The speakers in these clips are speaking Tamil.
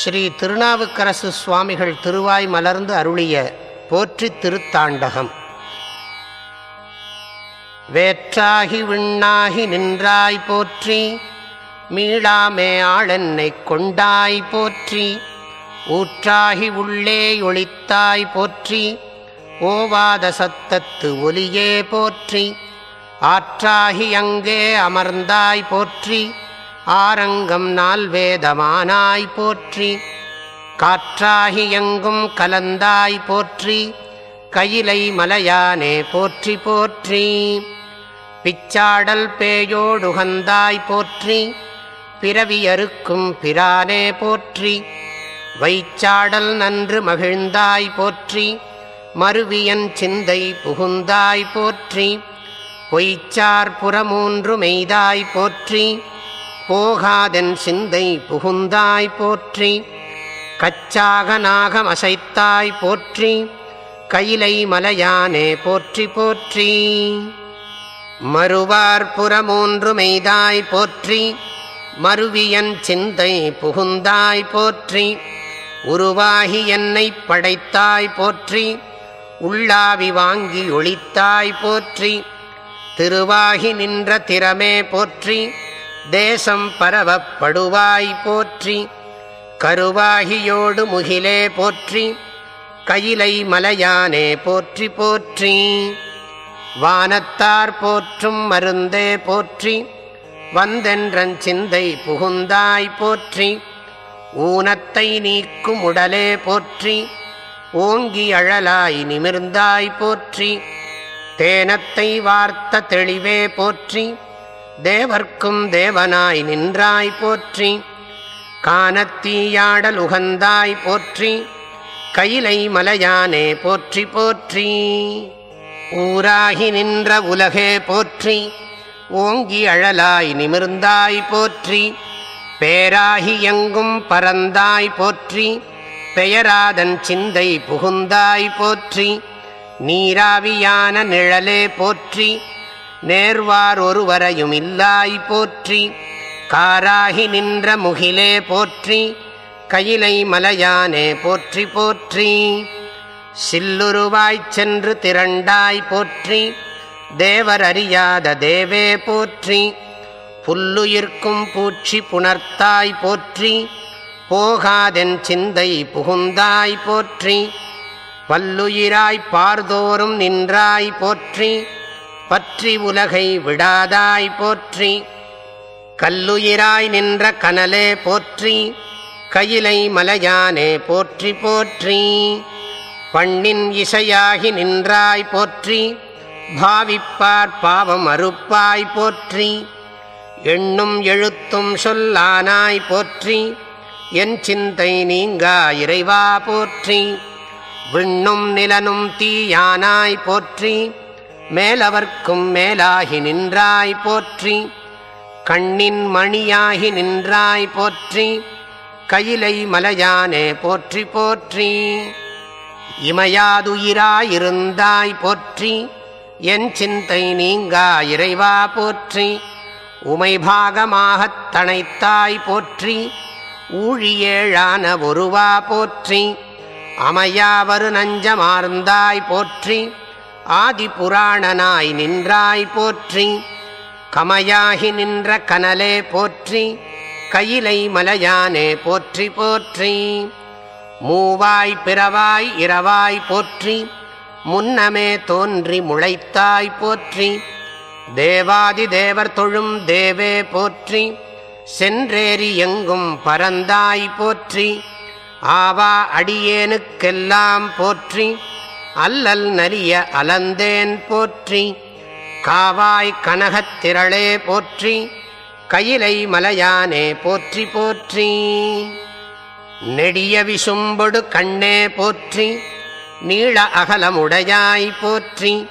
ஸ்ரீ திருநாவுக்கரசு சுவாமிகள் திருவாய் மலர்ந்து அருளிய போற்றி திருத்தாண்டகம். வேற்றாகி விண்ணாகி நின்றாய் போற்றி மீளாமே ஆளென்னை கொண்டாய் போற்றி ஊற்றாகி உள்ளே ஒளித்தாய் போற்றி ஓவாத சத்தத்து ஒலியே போற்றி ஆற்றாகி அங்கே அமர்ந்தாய் போற்றி ஆரங்கம் நால் வேதமானாய் போற்றி. காற்றாகி எங்கும் கலந்தாய் போற்றி கயிலை மலையானே போற்றி போற்றி. பிச்சாடல் பேயோடுகந்தாய் போற்றி பிறவியறுக்கும் பிரானே போற்றி. வைச்சாடல் நன்று மகிழ்ந்தாய் போற்றி மருவியன் சிந்தை புகுந்தாய் போற்றி. பொய்ச்சார் புறமூன்று மெய்தாய் போற்றி போகாதென் சிந்தை புகுந்தாய் போற்றி கச்சாக நாகம் அசைத்தாய் போற்றி கையிலை மலையானே போற்றி போற்றி. மறுவார் புறமூன்று மெய்தாய் போற்றி மருவியன் சிந்தை புகுந்தாய் போற்றி உருவாகி என்னை படைத்தாய் போற்றி உள்ளாவி வாங்கி ஒளித்தாய் போற்றி திருவாகி நின்ற திறமே போற்றி தேசம் பரவப்படுவாய் போற்றி கருவாகியோடு முகிலே போற்றி கயிலை மலையானே போற்றி போற்றி வானத்தார் போற்றும் மருந்தே போற்றி வந்தென்றன் சிந்தை புகுந்தாய் போற்றி ஊனத்தை நீக்கும் உடலே போற்றி ஓங்கி அழலாய் நிமிர்ந்தாய் போற்றி தேனத்தை வார்த்த தெளிவே போற்றி தேவர்க்கும் தேவனாய் நின்றாய் போற்றி காணத்தீயாடல் உகந்தாய் போற்றி கையிலை மலையானே போற்றி போற்றி ஊராகி நின்ற உலகே போற்றி ஓங்கி அழலாய் நிமிர்ந்தாய் போற்றி பேராகி எங்கும் பரந்தாய் போற்றி பெயராதன் சிந்தை புகுந்தாய் போற்றி நீராவியான நிழலே போற்றி நேர்வார் ஒருவரையும் இல்லாய் போற்றி காராகி நின்ற முகிலே போற்றி கையிலை மலையானே போற்றி போற்றி. சில்லுருவாய்ச் சென்று திரண்டாய் போற்றி தேவர் அறியாத தேவே போற்றி. புல்லுயிர்க்கும் பூச்சி புணர்த்தாய் போற்றி போகாதென் சிந்தை புகுந்தாய் போற்றி. பல்லுயிராய் பார்தோறும் நின்றாய் போற்றி பற்றி உலகை விடாதாய் போற்றி கல்லுயிராய் நின்ற கனலே போற்றி கயிலை மலையானே போற்றி போற்றி பண்ணின் இசையாகி நின்றாய் போற்றி பாவிப்பார் பாவம் அறுப்பாய் போற்றி எண்ணும் எழுத்தும் சொல்லானாய் போற்றி என் சிந்தை நீங்கா இறைவா போற்றி. விண்ணும் நிலனும் தீயானாய் போற்றி மேலவர்க்கும் மேலாகி நின்றாய் போற்றி கண்ணின் மணியாகி நின்றாய் போற்றி கையிலை மலையானே போற்றி போற்றி. இமையாதுயிராயிருந்தாய் போற்றி என் சிந்தை நீங்கா இறைவா போற்றி உமைபாகமாகத் தனைத்தாய் போற்றி ஊழியேழான ஒருவா போற்றி. அமையாவரு நஞ்சமார்ந்தாய் போற்றி ஆதிபுராணனாய் நின்றாய் போற்றி கமையாகி நின்ற கனலே போற்றி கையிலை மலையானே போற்றி போற்றி மூவாய் பிறவாய் இரவாய் போற்றி முன்னமே தோன்றி முளைத்தாய் போற்றி தேவாதி தேவர் தொழும் தேவே போற்றி சென்றேறி எங்கும் பரந்தாய் போற்றி ஆவா அடியேனுக்கெல்லாம் போற்றி அல்லல் நலிய அலந்தேன் போற்றி காவாய் கனகத்திரளே போற்றி கயிலை மலையானே போற்றி போற்றி. நெடிய விசும்பொடு கண்ணே போற்றி நீள அகலமுடையாய் போற்றி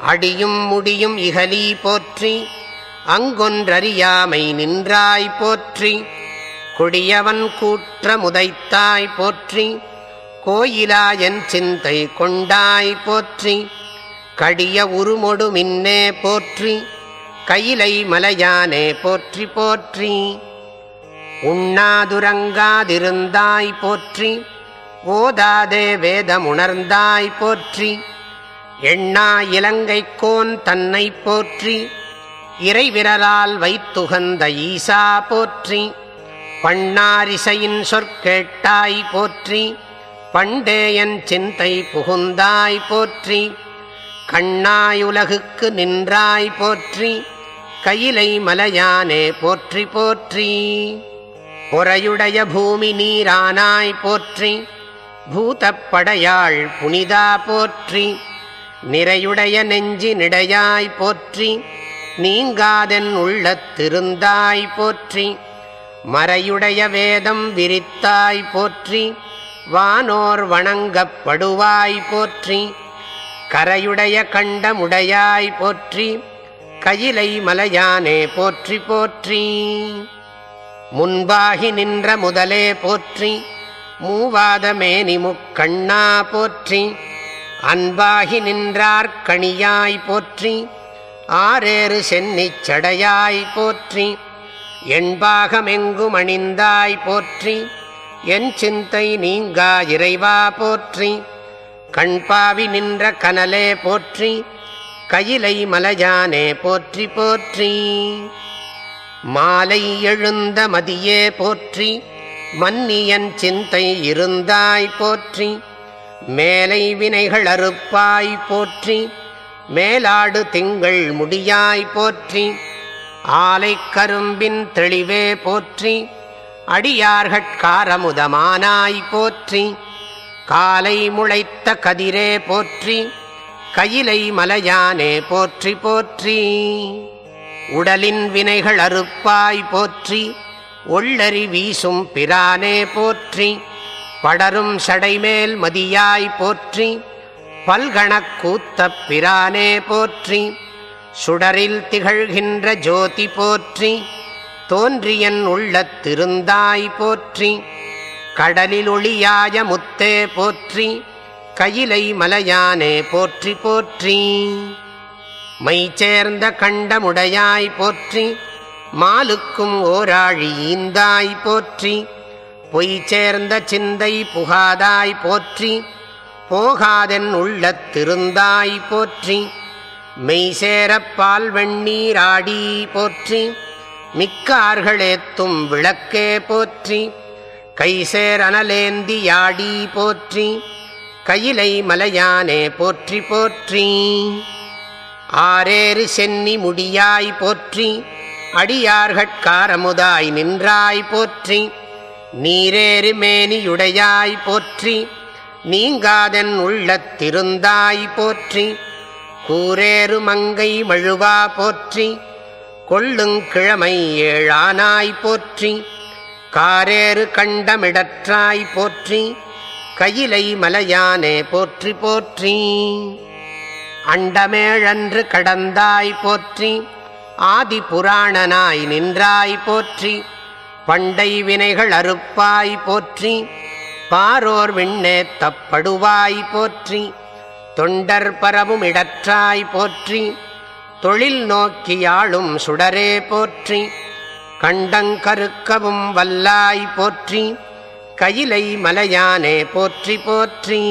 அடியும் முடியும் இகலி போற்றி அங்கொன்றறியாமை நின்றாய் போற்றி. கொடியவன் கூற்ற முதைத்தாய் போற்றி கோயிலா என் சிந்தை கொண்டாய் போற்றி கடிய உருமொடு மின்னே போற்றி கையிலை மலையானே போற்றி போற்றி உண்ணாதுரங்காதிருந்தாய் போற்றி ஓதாதே வேதமுணர்ந்தாய் போற்றி எண்ணா இலங்கைக்கோன் தன்னை போற்றி இறைவிரலால் வைத்துகந்த ஈசா போற்றி பண்ணாரிசையின் சொற்கேட்டாய் போற்றி பண்டேயன் சிந்தை புகுந்தாய் போற்றி கண்ணாயுலகுக்கு நின்றாய் போற்றி கையிலை மலையானே போற்றி போற்றி. பொறையுடைய பூமி நீரானாய் போற்றி பூதப்படையாள் புனிதா போற்றி நிறையுடைய நெஞ்சி நிடையாய் போற்றி நீங்காதென் உள்ளத்திருந்தாய் போற்றி. மறையுடைய வேதம் விரித்தாய் போற்றி வானோர் வணங்கப்படுவாய் போற்றி கரையுடைய கண்டமுடையாய் போற்றி கயிலை மலையானே போற்றி போற்றி. முன்பாகி நின்ற முதலே போற்றி மூவாதமேனி முக்கண்ணா போற்றி அன்பாகி நின்றார்கணியாய் போற்றி ஆரேறு சென்னிச் சடையாய் போற்றி எண்பாகமெங்கும் அணிந்தாய் போற்றி என் சிந்தை நீங்கா இறைவா போற்றி கண்பாவி நின்ற கனலே போற்றி கயிலை மலையானே போற்றி போற்றி. மாலை எழுந்த மதியே போற்றி மன்னியன் சிந்தை இருந்தாய் போற்றி மேலை வினைகள் அறுப்பாய் போற்றி மேலாடு திங்கள் முடியாய் போற்றி ஆலை கரும்பின் தெளிவே போற்றி அடியார்கட்காரமுதமானாய் போற்றி காலை முளைத்த கதிரே போற்றி கயிலை மலையானே போற்றி போற்றி. உடலின் வினைகள் அறுப்பாய் போற்றி ஒள்ளரி வீசும் பிரானே போற்றி படரும் சடைமேல் மதியாய் போற்றி பல்கணக்கூத்த பிரானே போற்றி. சுடரில் திகழ்கின்ற ஜோதி போற்றி தோன்றியன் உள்ளத்திருந்தாய் போற்றி கடலில் ஒளியாய முத்தே போற்றி கயிலை மலையானே போற்றி போற்றி. மை சேர்ந்த கண்டமுடையாய் போற்றி மாலுக்கும் ஓராழி ஈந்தாய் போற்றி பொய் சேர்ந்த சிந்தை புகாதாய் போற்றி போகாதென் உள்ளத்திருந்தாய் போற்றி. மெய்சேரப்பால் வெண்ணீராடி போற்றி மிக்க ஆர்களேத்தும் விளக்கே போற்றி கைசேர் அனலேந்தி யாடி போற்றி கையிலை மலையானே போற்றி போற்றி. ஆரேறு சென்னி முடியாய் போற்றி அடியார்கட்காரமுதாய் நின்றாய் போற்றி நீரேறு மேனியுடையாய் போற்றி நீங்காதன் உள்ளத்திருந்தாய் போற்றி. கூரேறு மங்கை மழுவா போற்றி கொள்ளுங்கிழமை ஏழானாய் போற்றி காரேறு கண்டமிடற்றாய் போற்றி கயிலை மலையானே போற்றி போற்றி. அண்டமேழன்று கடந்தாய் போற்றி ஆதி புராணனாய் நின்றாய் போற்றி பண்டை வினைகள் அறுப்பாய் போற்றி பாரோர் விண்ணே தப்படுவாய் போற்றி. தொண்டர் பரவும் இடற்றாய் போற்றி தொழில் நோக்கியாளும் சுடரே போற்றி கண்டங்கருக்கவும் வல்லாய் போற்றி கயிலை மலையானே போற்றி போற்றி.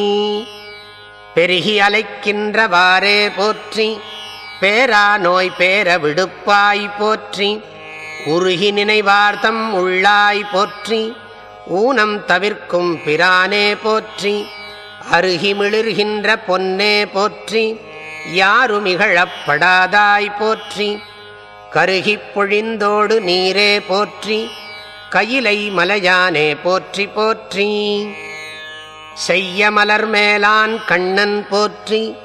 பெருகி அலைக்கின்றவாறே போற்றி பேரா நோய் பேர விடுப்பாய் போற்றி உருகி நினைவார்த்தம் உள்ளாய் போற்றி ஊனம் தவிர்க்கும் பிரானே போற்றி. அருகிமிளிர்கின்ற பொன்னே போற்றி யாருமிகழப்படாதாய் போற்றி கருகிப் பொழிந்தோடு நீரே போற்றி கயிலை மலையானே போற்றி போற்றி. செய்ய மலர் மேலான் கண்ணன் போற்றி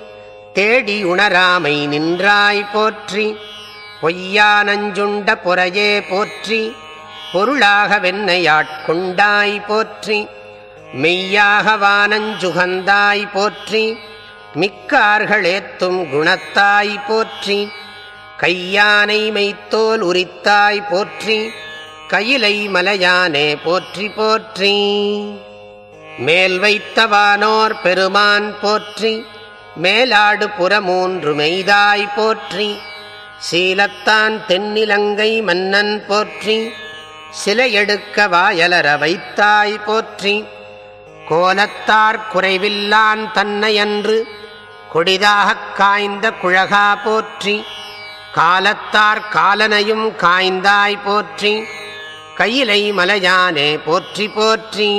தேடி உணராமை நின்றாய் போற்றி பொய்யா நஞ்சுண்ட பொறையே போற்றி பொருளாக வெண்ணையாட்கொண்டாய் போற்றி. மெய்யாக வானஞ்சுகந்தாய் போற்றி மிக்கார்களேத்தும் குணத்தாய் போற்றி கையானை மெய்த்தோல் உரித்தாய் போற்றி கயிலை மலையானே போற்றி போற்றி. மேல் வைத்தவானோர் பெருமான் போற்றி மேலாடு புறமூன்று மெய்தாய் போற்றி சீலத்தான் தென்னிலங்கை மன்னன் போற்றி சிலையெடுக்க வாயலர வைத்தாய் போற்றி. கோலத்தார் குறைவில்லான் தன்னையன்று கொடிதாகக் காய்ந்த குழகா போற்றி காலத்தார் காலனையும் காய்ந்தாய் போற்றி கையிலை மலையானே போற்றி போற்றி.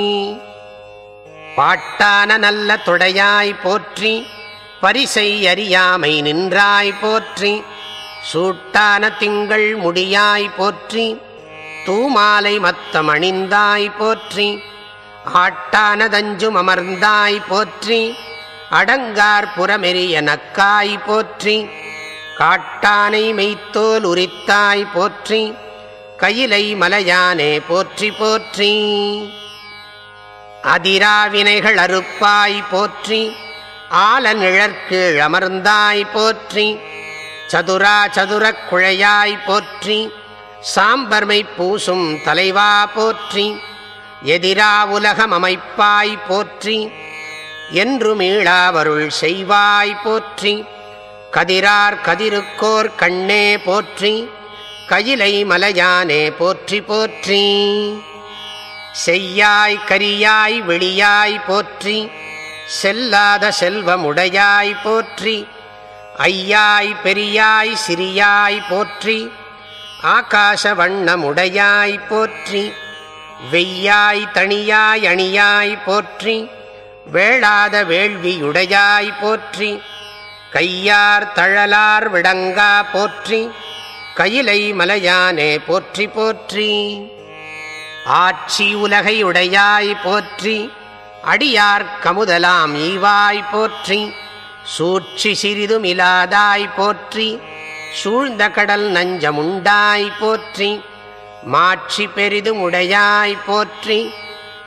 பாட்டான நல்ல தொடையாய் போற்றி பரிசை அறியாமை நின்றாய் போற்றி சூட்டான திங்கள் முடியாய் போற்றி தூமாலை மத்தம் அணிந்தாய் போற்றி. ஆட்டானதஞ்சும் அமர்ந்தாய் போற்றி அடங்கார் புறமெறிய நக்காய் போற்றி காட்டானை மெய்த்தோல் உரித்தாய் போற்றி கயிலை மலையானே போற்றி போற்றி. அதிராவினைகள் அறுப்பாய் போற்றி ஆல நிழற்கீழ் அமர்ந்தாய் போற்றி சதுரா சதுரக் குழையாய் போற்றி சாம்பர்மை பூசும் தலைவா போற்றி எதிரா உலகம் அமைப்பாய் போற்றி என்று மீளாவருள் செய்வாய் போற்றி கதிரார் கதிருக்கோர் கண்ணே போற்றி கயிலை மலையானே போற்றி போற்றி. செய்யாய் கரியாய் வெளியாய் போற்றி செல்லாத செல்வமுடையாய் போற்றி ஐயாய் பெரியாய் சிறியாய் போற்றி ஆகாச வண்ணமுடையாய் போற்றி. வெய்யாய் தனியாய் அணியாய் போற்றி வேளாத வேள்வியுடையாய் போற்றி கையார் தழலார் விடங்கா போற்றி கயிலை மலையானே போற்றி போற்றி. ஆட்சி உலகை உடையாய் போற்றி அடியார் கமுதலாம் ஈவாய் போற்றி சூழ்ச்சி சிறிதும் இலாதாய் போற்றி சூழ்ந்த கடல் நஞ்சமுண்டாய் போற்றி மாட்சி பெரிதும் உடையாய் போற்றி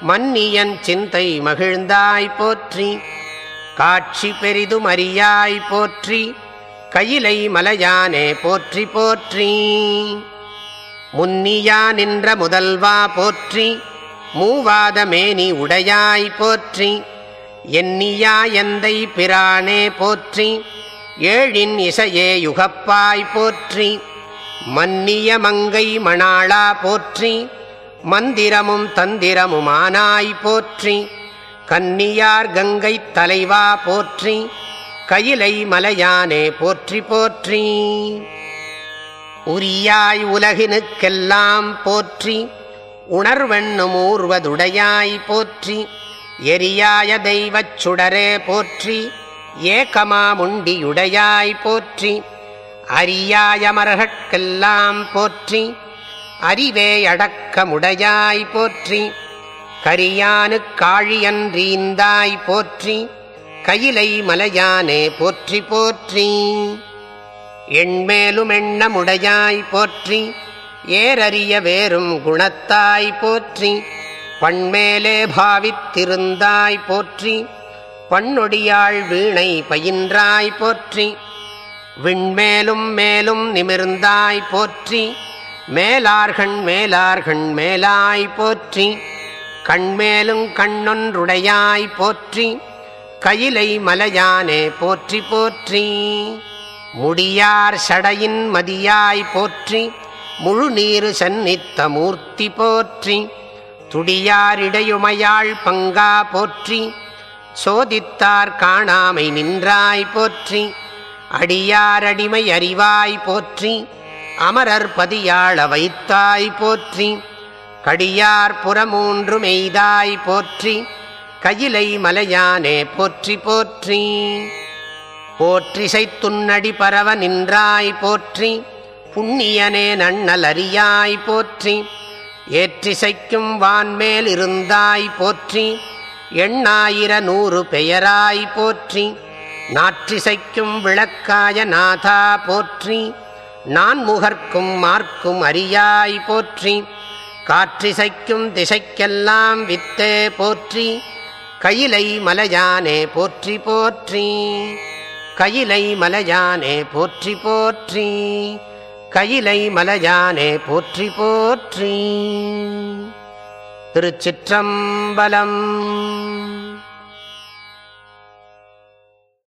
மன்னியன் சிந்தை மகிழ்ந்தாய் போற்றி காட்சி பெரிதும் அறியாய் போற்றி கையிலை மலையானே போற்றி போற்றி. முன்னியா நின்ற முதல்வா போற்றி மூவாத மேனி உடையாய் போற்றி எண்ணியா எந்தை பிரானே போற்றி ஏழின் இசையே யுகப்பாய் போற்றி. மன்னிய மங்கை மணாளா போற்றி மந்திரமும் தந்திரமுமானாய் போற்றி கன்னியார் கங்கை தலைவா போற்றி கயிலை மலையானே போற்றி போற்றி. உரியாய் உலகினுக்கெல்லாம் போற்றி உணர்வெண்ணும் ஊர்வதுடையாய் போற்றி எரியாய தெய்வச் சுடரே போற்றி ஏகமாமுண்டியுடையாய் போற்றி. அரியாயமரகட்கெல்லாம் போற்றி அறிவே அடக்கமுடையாய் போற்றி கரியானு காழியன்றீந்தாய் போற்றி கயிலை மலையானே போற்றி போற்றி. எண்மேலும் எண்ணமுடையாய் போற்றி ஏறறிய வேறும் குணத்தாய் போற்றி பண்மேலே பாவித்திருந்தாய் போற்றி பண்ணொடியாள் வீணை பயின்றாய் போற்றி. விண்மேலும் மேலும் நிமிர்ந்தாய் போற்றி. மேலார்கண் மேலார்கண் மேலாய் போற்றி. கண்மேலும் கண்ணொன்றுடையாய் போற்றி. கயிலை மலையானே போற்றி போற்றி. முடியார் சடையின் மதியாய் போற்றி. முழு நீரு சந்நித்த மூர்த்தி போற்றி. துடியாரிடையுமையாள் பங்கா போற்றி. சோதித்தார் காணாமை நின்றாய் போற்றி. அடியாரடிமை அறிவாய் போற்றி அமரர் பதியாள வைத்தாய் போற்றி கடியார் புறமூன்று மெய்தாய் போற்றி கயிலை மலையானே போற்றி போற்றி. போற்றிசை துன்னடி பரவ நின்றாய் போற்றி புண்ணியனே நன்னல் அறியாய் போற்றி ஏற்றிசைக்கும் வான்மேல் இருந்தாய் போற்றி எண்ணாயிர நூறு பெயராய் போற்றி நாற்றிசைக்கும் விளக்காய நாதா போற்றி நான் முகர்க்கும் மார்க்கும் அரியாய் போற்றி காற்றிசைக்கும் திசைக்கெல்லாம் வித்தே போற்றி கயிலை மலையானே போற்றி போற்றி கயிலை மலையானே போற்றி போற்றி கயிலை மலையானே போற்றி போற்றி. திருச்சிற்றம்பலம்